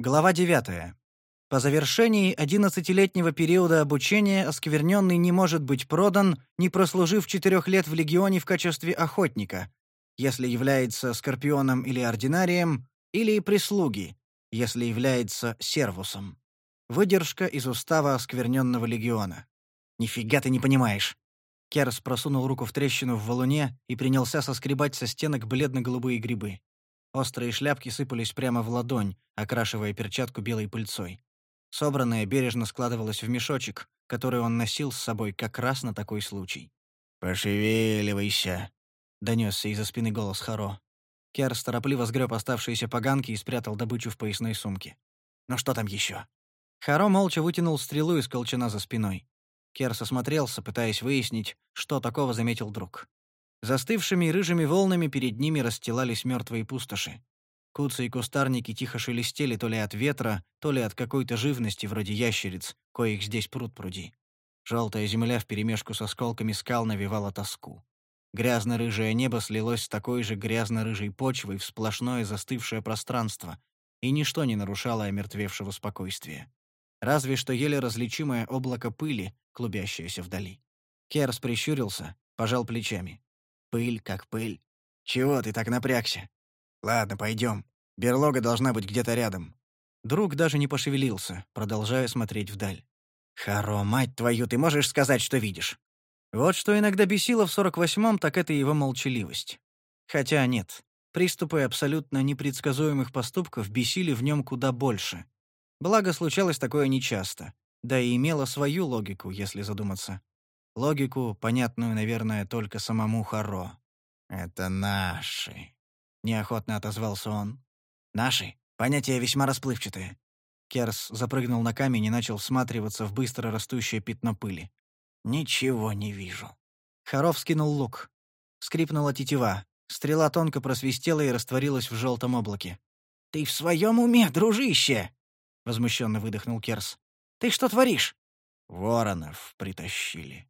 Глава 9. По завершении 11-летнего периода обучения оскверненный не может быть продан, не прослужив 4 лет в легионе в качестве охотника, если является скорпионом или ординарием, или прислуги, если является сервусом. Выдержка из устава оскверненного легиона. «Нифига ты не понимаешь!» Керс просунул руку в трещину в валуне и принялся соскребать со стенок бледно-голубые грибы. Острые шляпки сыпались прямо в ладонь, окрашивая перчатку белой пыльцой. Собранное бережно складывалось в мешочек, который он носил с собой как раз на такой случай. «Пошевеливайся», — донесся из-за спины голос Харо. Керс торопливо сгреб оставшиеся поганки и спрятал добычу в поясной сумке. «Ну что там еще?» Харо молча вытянул стрелу из колчана за спиной. Керс осмотрелся, пытаясь выяснить, что такого заметил друг. Застывшими рыжими волнами перед ними расстилались мертвые пустоши. Куцы и кустарники тихо шелестели то ли от ветра, то ли от какой-то живности вроде ящериц, коих здесь пруд пруди. Желтая земля вперемешку с осколками скал навевала тоску. Грязно-рыжее небо слилось с такой же грязно-рыжей почвой в сплошное застывшее пространство, и ничто не нарушало омертвевшего спокойствия. Разве что еле различимое облако пыли, клубящееся вдали. Керс прищурился, пожал плечами. Пыль как пыль. Чего ты так напрягся? Ладно, пойдем. Берлога должна быть где-то рядом. Друг даже не пошевелился, продолжая смотреть вдаль. «Харо, мать твою, ты можешь сказать, что видишь?» Вот что иногда бесило в 48-м, так это его молчаливость. Хотя нет, приступы абсолютно непредсказуемых поступков бесили в нем куда больше. Благо, случалось такое нечасто, да и имело свою логику, если задуматься. Логику, понятную, наверное, только самому Харо. «Это наши», — неохотно отозвался он. «Наши? Понятие весьма расплывчатое». Керс запрыгнул на камень и начал всматриваться в быстро растущее пятно пыли. «Ничего не вижу». Харов скинул лук. Скрипнула тетива. Стрела тонко просвистела и растворилась в желтом облаке. «Ты в своем уме, дружище?» — возмущенно выдохнул Керс. «Ты что творишь?» «Воронов притащили»,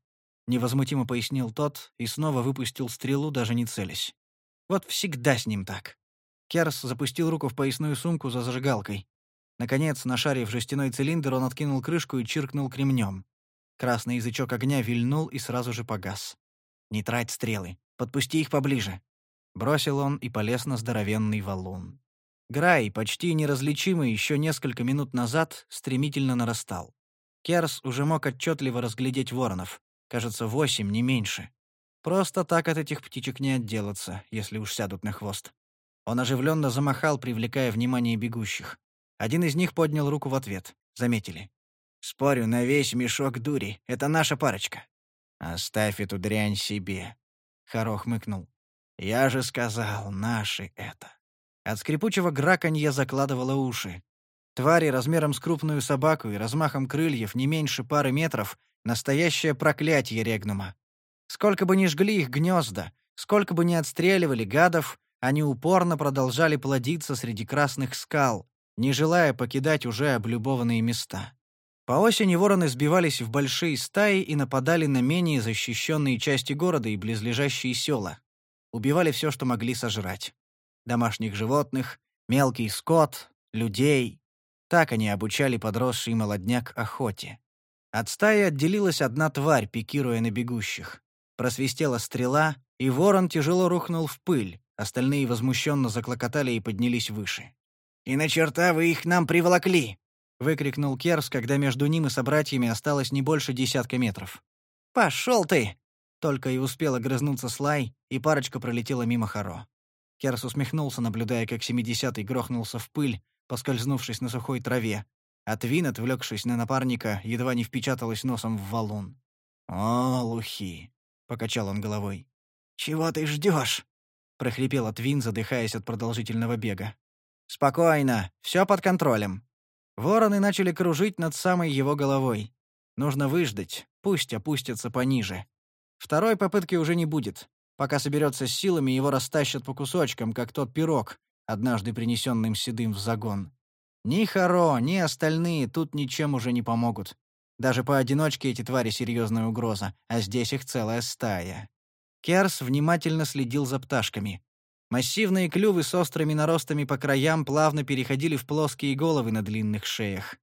невозмутимо пояснил тот и снова выпустил стрелу, даже не целясь. Вот всегда с ним так. Керс запустил руку в поясную сумку за зажигалкой. Наконец, нашарив жестяной цилиндр, он откинул крышку и чиркнул кремнем. Красный язычок огня вильнул и сразу же погас. «Не трать стрелы. Подпусти их поближе». Бросил он и полез на здоровенный валун. Грай, почти неразличимый еще несколько минут назад, стремительно нарастал. Керс уже мог отчетливо разглядеть воронов. Кажется, восемь, не меньше. Просто так от этих птичек не отделаться, если уж сядут на хвост. Он оживленно замахал, привлекая внимание бегущих. Один из них поднял руку в ответ. Заметили. «Спорю на весь мешок дури. Это наша парочка». «Оставь эту дрянь себе», — Харох мыкнул. «Я же сказал, наши это». От скрипучего граканья закладывало уши. Твари размером с крупную собаку и размахом крыльев не меньше пары метров Настоящее проклятие Регнума. Сколько бы ни жгли их гнезда, сколько бы ни отстреливали гадов, они упорно продолжали плодиться среди красных скал, не желая покидать уже облюбованные места. По осени вороны сбивались в большие стаи и нападали на менее защищенные части города и близлежащие села. Убивали все, что могли сожрать. Домашних животных, мелкий скот, людей. Так они обучали подросший молодняк охоте. От стаи отделилась одна тварь, пикируя на бегущих. Просвистела стрела, и ворон тяжело рухнул в пыль, остальные возмущенно заклокотали и поднялись выше. «И на черта вы их нам приволокли!» — выкрикнул Керс, когда между ним и собратьями осталось не больше десятка метров. «Пошел ты!» Только и успела грызнуться Слай, и парочка пролетела мимо Харо. Керс усмехнулся, наблюдая, как семидесятый грохнулся в пыль, поскользнувшись на сухой траве, а Твин, отвлекшись на напарника, едва не впечаталась носом в валун. «О, лухи!» — покачал он головой. «Чего ты ждешь? прохрипела Твин, задыхаясь от продолжительного бега. «Спокойно, все под контролем». Вороны начали кружить над самой его головой. Нужно выждать, пусть опустятся пониже. Второй попытки уже не будет. Пока соберется с силами, его растащат по кусочкам, как тот пирог, однажды принесенным седым в загон. Ни Харо, ни остальные тут ничем уже не помогут. Даже поодиночке эти твари серьезная угроза, а здесь их целая стая. Керс внимательно следил за пташками. Массивные клювы с острыми наростами по краям плавно переходили в плоские головы на длинных шеях.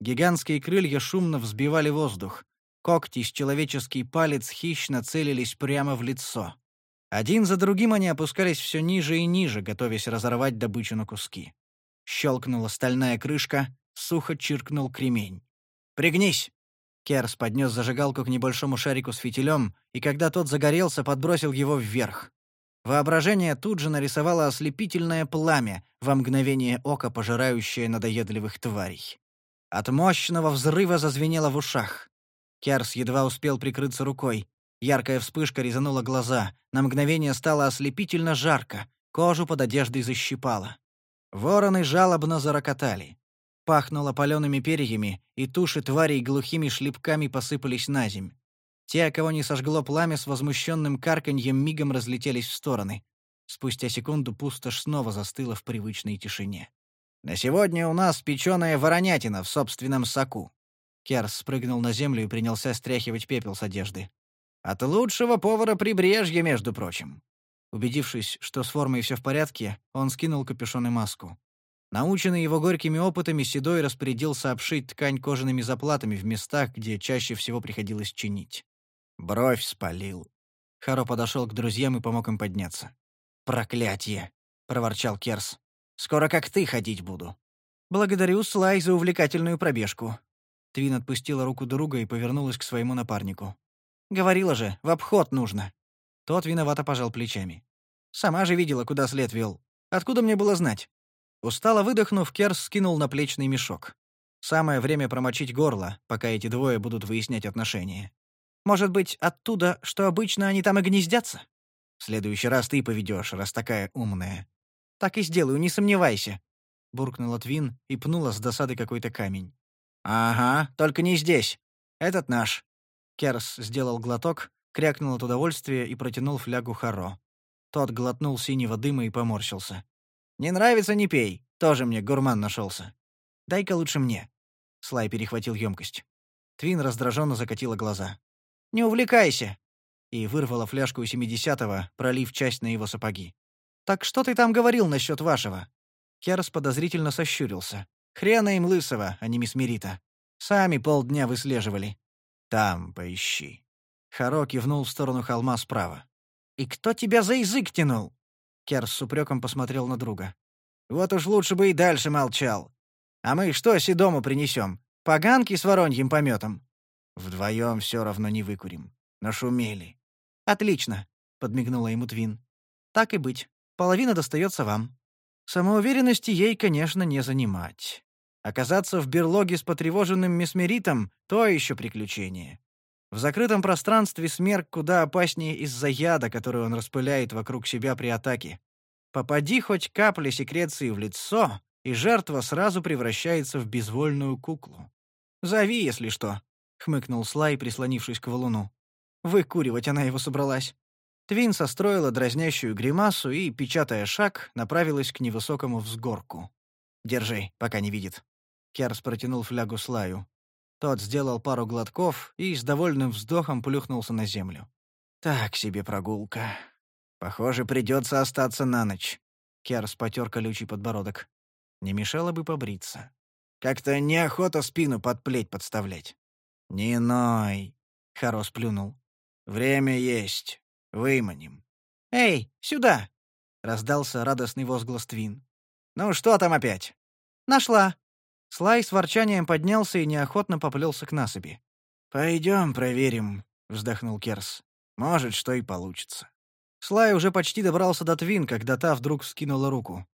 Гигантские крылья шумно взбивали воздух. Когти с человеческий палец хищно целились прямо в лицо. Один за другим они опускались все ниже и ниже, готовясь разорвать добычу на куски. Щелкнула стальная крышка, сухо чиркнул кремень. «Пригнись!» Керс поднес зажигалку к небольшому шарику с фитилем, и когда тот загорелся, подбросил его вверх. Воображение тут же нарисовало ослепительное пламя, во мгновение ока пожирающее надоедливых тварей. От мощного взрыва зазвенело в ушах. Керс едва успел прикрыться рукой. Яркая вспышка резанула глаза, на мгновение стало ослепительно жарко, кожу под одеждой защипало. Вороны жалобно зарокотали. Пахнуло палеными перьями, и туши тварей глухими шлепками посыпались на земь. Те, кого не сожгло пламя, с возмущенным карканьем мигом разлетелись в стороны. Спустя секунду пустошь снова застыла в привычной тишине. «На сегодня у нас печеная воронятина в собственном соку». Керс спрыгнул на землю и принялся стряхивать пепел с одежды. «От лучшего повара прибрежья, между прочим». Убедившись, что с формой все в порядке, он скинул капюшон и маску. Наученный его горькими опытами, Седой распорядился обшить ткань кожаными заплатами в местах, где чаще всего приходилось чинить. Бровь спалил. Харо подошел к друзьям и помог им подняться. «Проклятье!» — проворчал Керс. «Скоро как ты ходить буду». «Благодарю, Слай, за увлекательную пробежку». Твин отпустила руку друга и повернулась к своему напарнику. «Говорила же, в обход нужно». Тот виновато пожал плечами. «Сама же видела, куда след вел. Откуда мне было знать?» Устало выдохнув, Керс скинул наплечный мешок. Самое время промочить горло, пока эти двое будут выяснять отношения. Может быть, оттуда, что обычно они там и гнездятся? В следующий раз ты поведешь, раз такая умная. Так и сделаю, не сомневайся. Буркнула Твин и пнула с досады какой-то камень. Ага, только не здесь. Этот наш. Керс сделал глоток, крякнул от удовольствия и протянул флягу Харо. Тот глотнул синего дыма и поморщился. «Не нравится — не пей. Тоже мне гурман нашелся. Дай-ка лучше мне». Слай перехватил емкость. Твин раздраженно закатила глаза. Не увлекайся!» И вырвала фляжку у семидесятого, пролив часть на его сапоги. «Так что ты там говорил насчет вашего?» Керс подозрительно сощурился. «Хрена им лысого, а не мисс Мерита. Сами полдня выслеживали». «Там поищи». Харо кивнул в сторону холма справа. «И кто тебя за язык тянул?» Керс с упреком посмотрел на друга. «Вот уж лучше бы и дальше молчал. А мы что Седому принесем? Поганки с вороньим пометом?» Вдвоем все равно не выкурим. Нашумели. Отлично, подмигнула ему Твин. Так и быть. Половина достается вам. Самоуверенности ей, конечно, не занимать. Оказаться в берлоге с потревоженным месмеритом — то еще приключение. В закрытом пространстве смерк куда опаснее из-за яда, который он распыляет вокруг себя при атаке. Попади хоть капля секреции в лицо, и жертва сразу превращается в безвольную куклу. Зови, если что. — хмыкнул Слай, прислонившись к валуну. Выкуривать она его собралась. Твин состроила дразнящую гримасу и, печатая шаг, направилась к невысокому взгорку. «Держи, пока не видит». Керс протянул флягу Слаю. Тот сделал пару глотков и с довольным вздохом плюхнулся на землю. «Так себе прогулка. Похоже, придется остаться на ночь». Керс потер колючий подбородок. Не мешало бы побриться. Как-то неохота спину под плеть подставлять. «Не ной!» — Харос плюнул. «Время есть. Выманим». «Эй, сюда!» — раздался радостный возглас Твин. «Ну что там опять?» «Нашла!» Слай с ворчанием поднялся и неохотно поплелся к насыпи. «Пойдем проверим», — вздохнул Керс. «Может, что и получится». Слай уже почти добрался до Твин, когда та вдруг вскинула руку.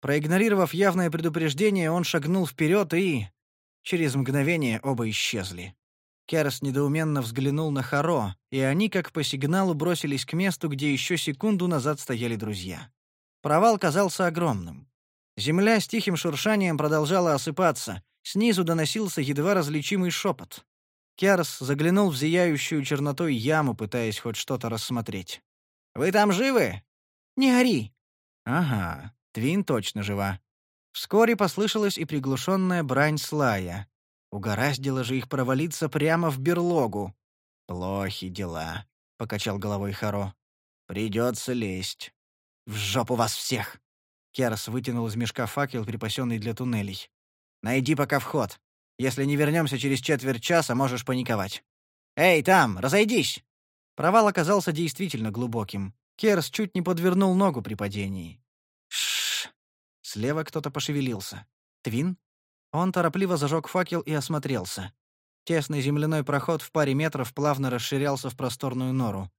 Проигнорировав явное предупреждение, он шагнул вперед и... Через мгновение оба исчезли. Керс недоуменно взглянул на Харо, и они, как по сигналу, бросились к месту, где еще секунду назад стояли друзья. Провал казался огромным. Земля с тихим шуршанием продолжала осыпаться, снизу доносился едва различимый шепот. Керс заглянул в зияющую чернотой яму, пытаясь хоть что-то рассмотреть. «Вы там живы?» «Не ори!» «Ага, Твин точно жива». Вскоре послышалась и приглушенная брань Слая. Угораздило же их провалиться прямо в берлогу. «Плохи дела», — покачал головой Харо. «Придется лезть». В жопу вас всех!» Керс вытянул из мешка факел, припасенный для туннелей. «Найди пока вход. Если не вернемся через четверть часа, можешь паниковать. Эй, там, разойдись!» Провал оказался действительно глубоким. Керс чуть не подвернул ногу при падении. Шш. Слева кто-то пошевелился. Твин? Он торопливо зажег факел и осмотрелся. Тесный земляной проход в паре метров плавно расширялся в просторную нору.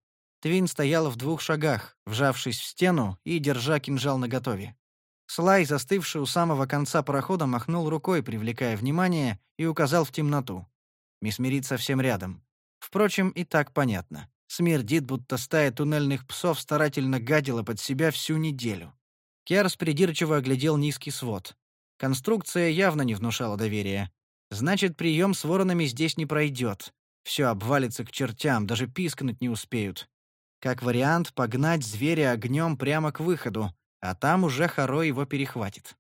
Твин стоял в двух шагах, вжавшись в стену и держа кинжал наготове. Слай, застывший у самого конца прохода, махнул рукой, привлекая внимание, и указал в темноту. Мисмерит совсем рядом. Впрочем, и так понятно. Смердит, будто стая туннельных псов старательно гадила под себя всю неделю. Керс придирчиво оглядел низкий свод. Конструкция явно не внушала доверия. Значит, прием с воронами здесь не пройдет. Все обвалится к чертям, даже пискнуть не успеют. Как вариант, погнать зверя огнем прямо к выходу, а там уже Харо его перехватит.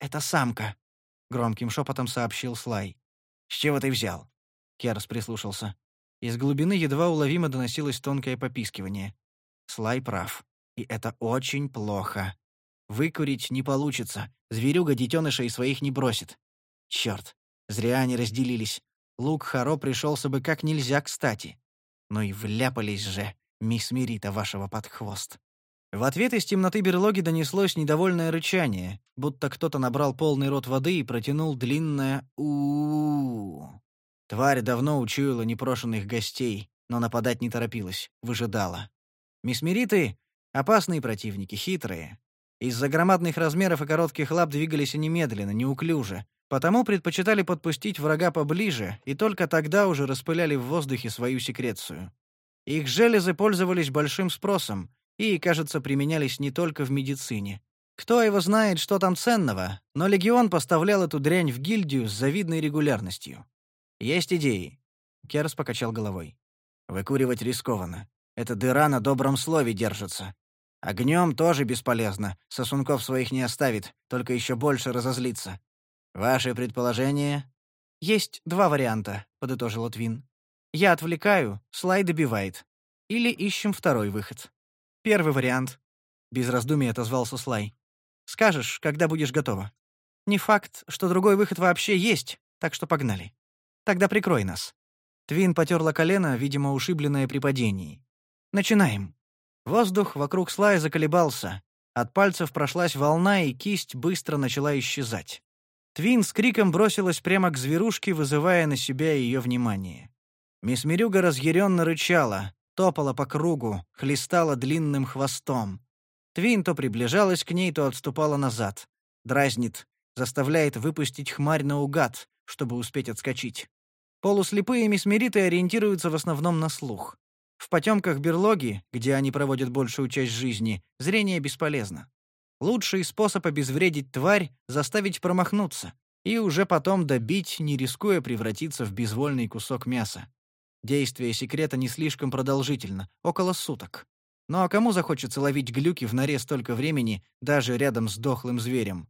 «Это самка», — громким шепотом сообщил Слай. «С чего ты взял?» Керс прислушался. Из глубины едва уловимо доносилось тонкое попискивание. Слай прав. И это очень плохо. Выкурить не получится. Зверюга детеныша и своих не бросит. Черт, зря они разделились. Лук Харо пришелся бы как нельзя кстати. Но и вляпались же, мисс Мирита вашего под хвост. В ответ из темноты берлоги донеслось недовольное рычание, будто кто-то набрал полный рот воды и протянул длинное -у, -у, -у. Тварь давно учуяла непрошенных гостей, но нападать не торопилась, выжидала. Мисмериты — опасные противники, хитрые. Из-за громадных размеров и коротких лап двигались они медленно, неуклюже, потому предпочитали подпустить врага поближе и только тогда уже распыляли в воздухе свою секрецию. Их железы пользовались большим спросом и, кажется, применялись не только в медицине. Кто его знает, что там ценного, но легион поставлял эту дрянь в гильдию с завидной регулярностью. «Есть идеи?» Керс покачал головой. «Выкуривать рискованно. Эта дыра на добром слове держится. Огнем тоже бесполезно. Сосунков своих не оставит, только еще больше разозлится. Ваши предположения?» «Есть два варианта», — подытожил Твин. «Я отвлекаю, Слай добивает. Или ищем второй выход». «Первый вариант», — без раздумий отозвался Слай. «Скажешь, когда будешь готова. Не факт, что другой выход вообще есть, так что погнали». Тогда прикрой нас». Твин потерла колено, видимо, ушибленное при падении. «Начинаем». Воздух вокруг слая заколебался. От пальцев прошлась волна, и кисть быстро начала исчезать. Твин с криком бросилась прямо к зверушке, вызывая на себя ее внимание. Мисс Мирюга разъяренно рычала, топала по кругу, хлестала длинным хвостом. Твин то приближалась к ней, то отступала назад. Дразнит, заставляет выпустить хмарь наугад, чтобы успеть отскочить. Полуслепые мисмериты ориентируются в основном на слух. В потемках берлоги, где они проводят большую часть жизни, зрение бесполезно. Лучший способ обезвредить тварь — заставить промахнуться, и уже потом добить, не рискуя превратиться в безвольный кусок мяса. Действие секрета не слишком продолжительно, около суток. Ну а кому захочется ловить глюки в норе столько времени, даже рядом с дохлым зверем?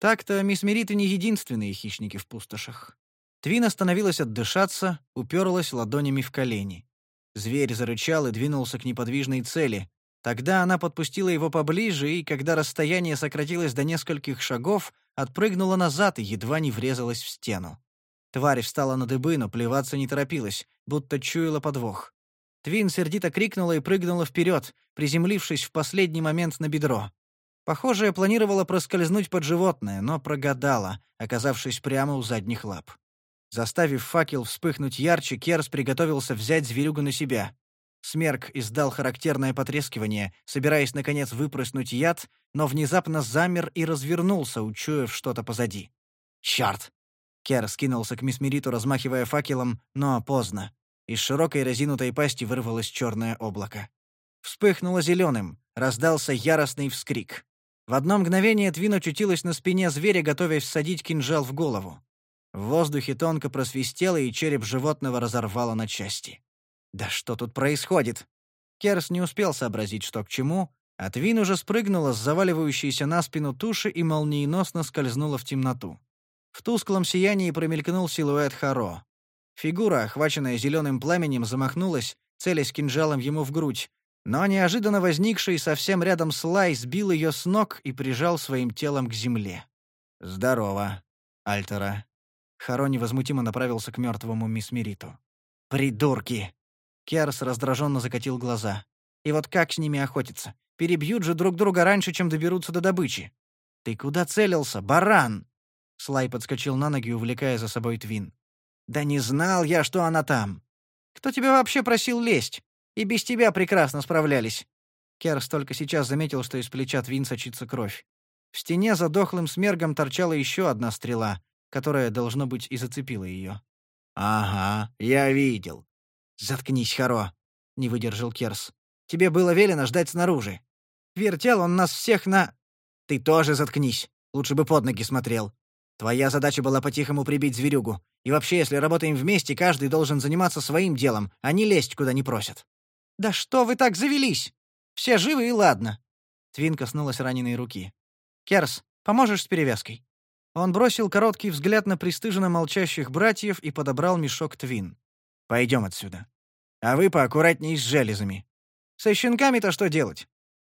Так-то мисмериты не единственные хищники в пустошах. Твин остановилась отдышаться, уперлась ладонями в колени. Зверь зарычал и двинулся к неподвижной цели. Тогда она подпустила его поближе, и, когда расстояние сократилось до нескольких шагов, отпрыгнула назад и едва не врезалась в стену. Тварь встала на дыбы, но плеваться не торопилась, будто чуяла подвох. Твин сердито крикнула и прыгнула вперед, приземлившись в последний момент на бедро. Похоже, планировала проскользнуть под животное, но прогадала, оказавшись прямо у задних лап. Заставив факел вспыхнуть ярче, Керс приготовился взять зверюгу на себя. Смерк издал характерное потрескивание, собираясь, наконец, выпрыснуть яд, но внезапно замер и развернулся, учуяв что-то позади. «Чёрт!» Кер скинулся к Мисмериту, размахивая факелом, но поздно. Из широкой разинутой пасти вырвалось черное облако. Вспыхнуло зеленым, раздался яростный вскрик. В одно мгновение Твин очутилась на спине зверя, готовясь всадить кинжал в голову. В воздухе тонко просвистело, и череп животного разорвало на части. «Да что тут происходит?» Керс не успел сообразить, что к чему, а Твин уже спрыгнула с заваливающейся на спину туши и молниеносно скользнула в темноту. В тусклом сиянии промелькнул силуэт Харо. Фигура, охваченная зеленым пламенем, замахнулась, целясь кинжалом ему в грудь, Но неожиданно возникший совсем рядом слай сбил ее с ног и прижал своим телом к земле. «Здорово, Альтера». Харо невозмутимо направился к мертвому Мисмериту. «Придурки!» Керс раздраженно закатил глаза. «И вот как с ними охотиться? Перебьют же друг друга раньше, чем доберутся до добычи. Ты куда целился, баран?» Слай подскочил на ноги, увлекая за собой Твин. «Да не знал я, что она там. Кто тебя вообще просил лезть? И без тебя прекрасно справлялись». Керс только сейчас заметил, что из плеча Твин сочится кровь. В стене за дохлым смергом торчала еще одна стрела, которая, должно быть, и зацепила ее. «Ага, я видел». «Заткнись, Харо», — не выдержал Керс. «Тебе было велено ждать снаружи. Вертел он нас всех на...» «Ты тоже заткнись. Лучше бы под ноги смотрел. Твоя задача была по-тихому прибить зверюгу. И вообще, если работаем вместе, каждый должен заниматься своим делом, а не лезть, куда не просят». «Да что вы так завелись? Все живы и ладно». Твин коснулась раненой руки. «Керс, поможешь с перевязкой?» Он бросил короткий взгляд на пристыженно молчащих братьев и подобрал мешок Твин. «Пойдем отсюда. А вы поаккуратней с железами. Со щенками-то что делать?»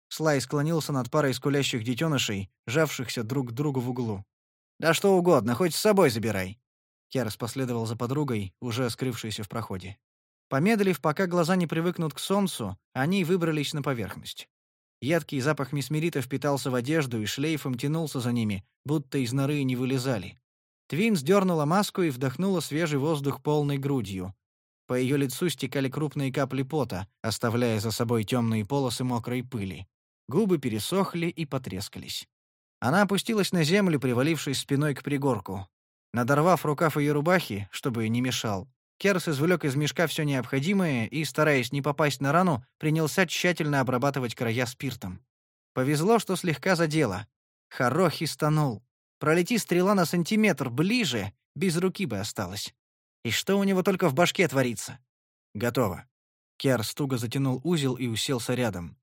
Слай склонился над парой скулящих детенышей, жавшихся друг к другу в углу. «Да что угодно, хоть с собой забирай». Керс последовал за подругой, уже скрывшейся в проходе. Помедлив, пока глаза не привыкнут к солнцу, они выбрались на поверхность. Едкий запах мисмерита впитался в одежду и шлейфом тянулся за ними, будто из норы не вылезали. Твин сдернула маску и вдохнула свежий воздух полной грудью. По ее лицу стекали крупные капли пота, оставляя за собой темные полосы мокрой пыли. Губы пересохли и потрескались. Она опустилась на землю, привалившись спиной к пригорку. Надорвав рукав ее рубахи, чтобы не мешал, Керс извлек из мешка все необходимое и, стараясь не попасть на рану, принялся тщательно обрабатывать края спиртом. Повезло, что слегка задело. Харохи стонул. Пролети стрела на сантиметр ближе, без руки бы осталось. И что у него только в башке творится? Готово. Керс туго затянул узел и уселся рядом.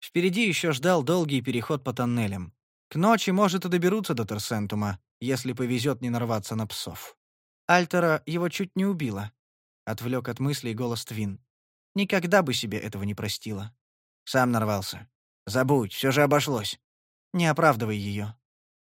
Впереди еще ждал долгий переход по тоннелям. К ночи, может, и доберутся до Терсентума, если повезет не нарваться на псов. Альтера его чуть не убила. — отвлек от мыслей голос Твин. «Никогда бы себе этого не простила». «Сам нарвался. Забудь, все же обошлось». «Не оправдывай ее».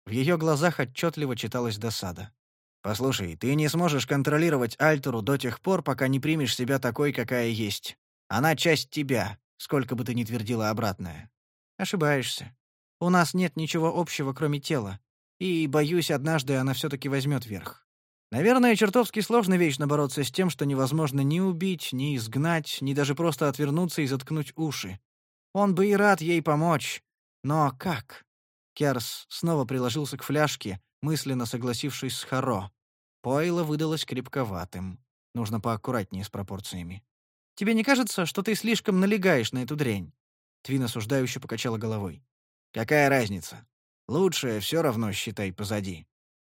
В ее глазах отчетливо читалась досада. «Послушай, ты не сможешь контролировать Альтеру до тех пор, пока не примешь себя такой, какая есть. Она часть тебя, сколько бы ты ни твердила обратное». «Ошибаешься. У нас нет ничего общего, кроме тела. И, боюсь, однажды она все-таки возьмет верх. Наверное, чертовски сложно вечно бороться с тем, что невозможно ни убить, ни изгнать, ни даже просто отвернуться и заткнуть уши. Он бы и рад ей помочь. Но как? Керс снова приложился к фляжке, мысленно согласившись с Харо. Пойло выдалось крепковатым. Нужно поаккуратнее с пропорциями. «Тебе не кажется, что ты слишком налегаешь на эту дрянь?» Твин осуждающе покачала головой. «Какая разница? Лучшее все равно, считай, позади».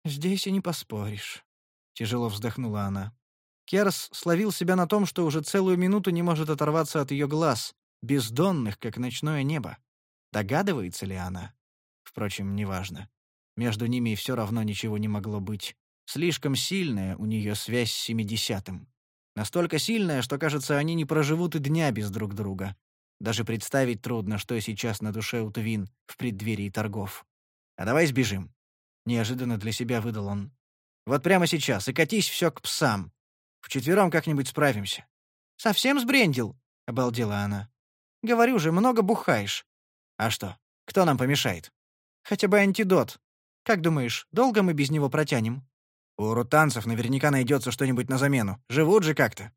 «Здесь и не поспоришь». Тяжело вздохнула она. Керс словил себя на том, что уже целую минуту не может оторваться от ее глаз, бездонных, как ночное небо. Догадывается ли она? Впрочем, неважно. Между ними все равно ничего не могло быть. Слишком сильная у нее связь с семидесятым. Настолько сильная, что, кажется, они не проживут и дня без друг друга. Даже представить трудно, что сейчас на душе у Твин в преддверии торгов. «А давай сбежим», — неожиданно для себя выдал он. Вот прямо сейчас, и катись все к псам. Вчетвером как-нибудь справимся». «Совсем сбрендил?» — обалдела она. «Говорю же, много бухаешь». «А что, кто нам помешает?» «Хотя бы антидот. Как думаешь, долго мы без него протянем?» «У рутанцев наверняка найдется что-нибудь на замену. Живут же как-то».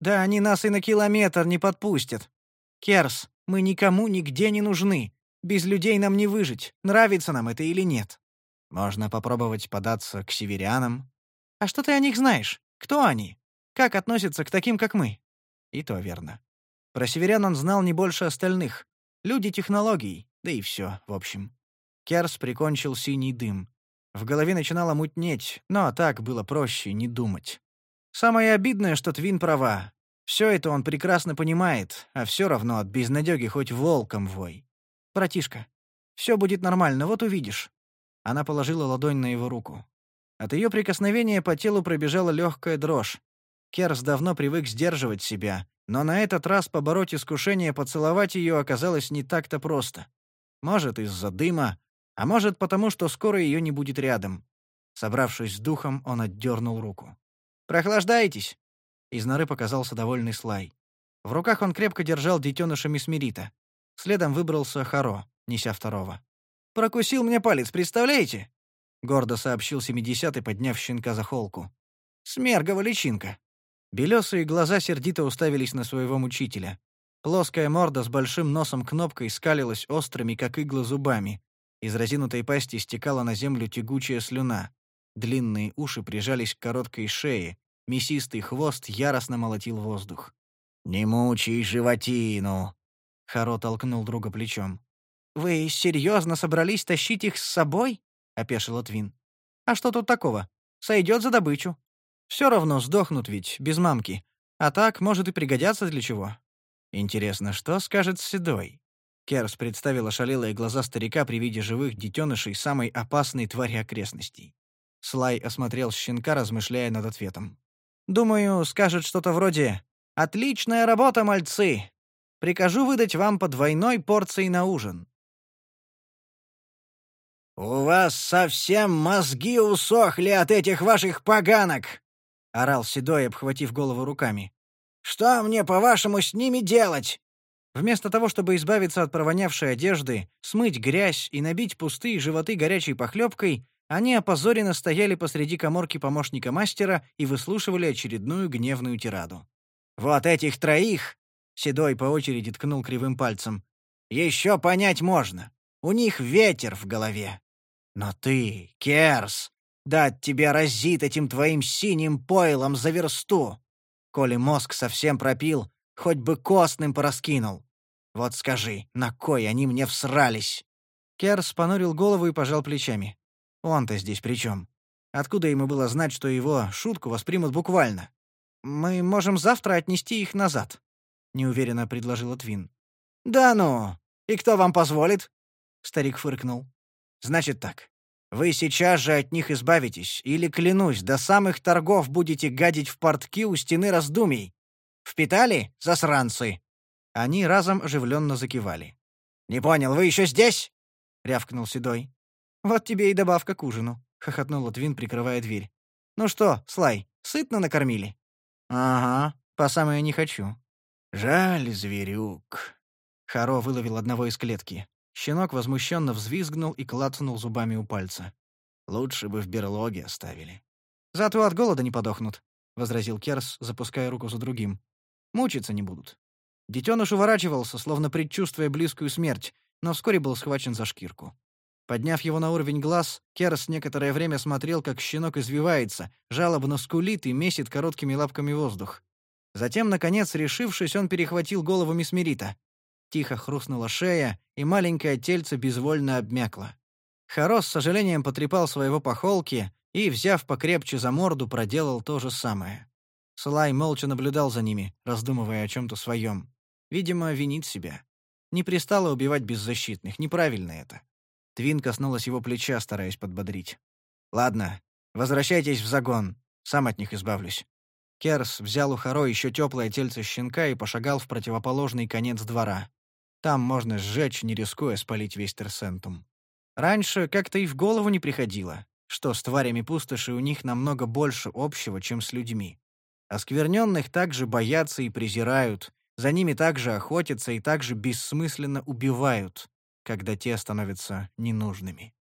«Да они нас и на километр не подпустят. Керс, мы никому нигде не нужны. Без людей нам не выжить, нравится нам это или нет». Можно попробовать податься к северянам. А что ты о них знаешь? Кто они? Как относятся к таким, как мы? И то верно. Про северян он знал не больше остальных. Люди технологий, да и все, в общем. Керс прикончил синий дым. В голове начинало мутнеть, но так было проще не думать. Самое обидное, что Твин права. Все это он прекрасно понимает, а все равно от безнадеги хоть волком вой. «Братишка, все будет нормально, вот увидишь. Она положила ладонь на его руку. От ее прикосновения по телу пробежала легкая дрожь. Керс давно привык сдерживать себя, Но на этот раз побороть искушение поцеловать ее оказалось не так-то просто. Может, из-за дыма, а может, потому что скоро ее не будет рядом. Собравшись с духом, он отдернул руку. «Прохлаждаетесь?» Из норы показался довольный Слай. В руках он крепко держал детеныша Мисмерита. Следом выбрался Харо, неся второго. «Прокусил мне палец, представляете?» — гордо сообщил семидесятый, подняв щенка за холку. «Смергова личинка». Белесые глаза сердито уставились на своего мучителя. Плоская морда с большим носом кнопкой скалилась острыми, как иглы, зубами. Из разинутой пасти стекала на землю тягучая слюна. Длинные уши прижались к короткой шее, мясистый хвост яростно молотил воздух. «Не мучай животину!» Харо толкнул друга плечом. «Вы серьезно собрались тащить их с собой?» — опешил Твин. «А что тут такого? Сойдет за добычу. Все равно сдохнут ведь, без мамки. А так, может, и пригодятся для чего. Интересно, что скажет Седой?» Керс представил ошалелые глаза старика при виде живых детенышей самой опасной твари окрестностей. Слай осмотрел щенка, размышляя над ответом. «Думаю, скажет что-то вроде «Отличная работа, мальцы! Прикажу выдать вам по двойной порции на ужин». «У вас совсем мозги усохли от этих ваших поганок!» — орал Седой, обхватив голову руками. «Что мне, по-вашему, с ними делать?» Вместо того, чтобы избавиться от провонявшей одежды, смыть грязь и набить пустые животы горячей похлебкой, они опозоренно стояли посреди коморки помощника мастера и выслушивали очередную гневную тираду. Вот этих троих, Седой по очереди ткнул кривым пальцем. Еще понять можно. У них ветер в голове. Но ты, Керс, дать тебя разит этим твоим синим пойлом за версту. Коли мозг совсем пропил, хоть бы костным пораскинул. Вот скажи, на кой они мне всрались?» Керс понурил голову и пожал плечами. «Он-то здесь при чем? Откуда ему было знать, что его шутку воспримут буквально? «Мы можем завтра отнести их назад», — неуверенно предложила Твин. «Да ну! И кто вам позволит?» — старик фыркнул. «Значит так. Вы сейчас же от них избавитесь, или, клянусь, до самых торгов будете гадить в портки у стены раздумий. Впитали, засранцы?» Они разом оживленно закивали. «Не понял, вы еще здесь?» — рявкнул Седой. «Вот тебе и добавка к ужину», — хохотнула Твин, прикрывая дверь. «Ну что, Слай, сытно накормили?» «Ага, по самое не хочу». «Жаль, зверюк». Харо выловил одного из клетки. Щенок возмущенно взвизгнул и клацнул зубами у пальца. «Лучше бы в берлоге оставили». «Зато от голода не подохнут», — возразил Керс, запуская руку за другим. «Мучиться не будут». Детеныш уворачивался, словно предчувствуя близкую смерть, но вскоре был схвачен за шкирку. Подняв его на уровень глаз, Керс некоторое время смотрел, как щенок извивается, жалобно скулит и месит короткими лапками воздух. Затем, наконец, решившись, он перехватил голову Мисмерита. Тихо хрустнула шея, и маленькое тельце безвольно обмякло. Харо с сожалением потрепал своего по холке и, взяв покрепче за морду, проделал то же самое. Слай молча наблюдал за ними, раздумывая о чем-то своем. Видимо, винит себя. Не пристало убивать беззащитных, неправильно это. Твин коснулась его плеча, стараясь подбодрить. «Ладно, возвращайтесь в загон. Сам от них избавлюсь». Керс взял у Харо еще теплое тельце щенка и пошагал в противоположный конец двора. Там можно сжечь, не рискуя спалить весь Терсентум. Раньше как-то и в голову не приходило, что с тварями пустоши у них намного больше общего, чем с людьми. Оскверненных также боятся и презирают, за ними также охотятся и также бессмысленно убивают когда те становятся ненужными.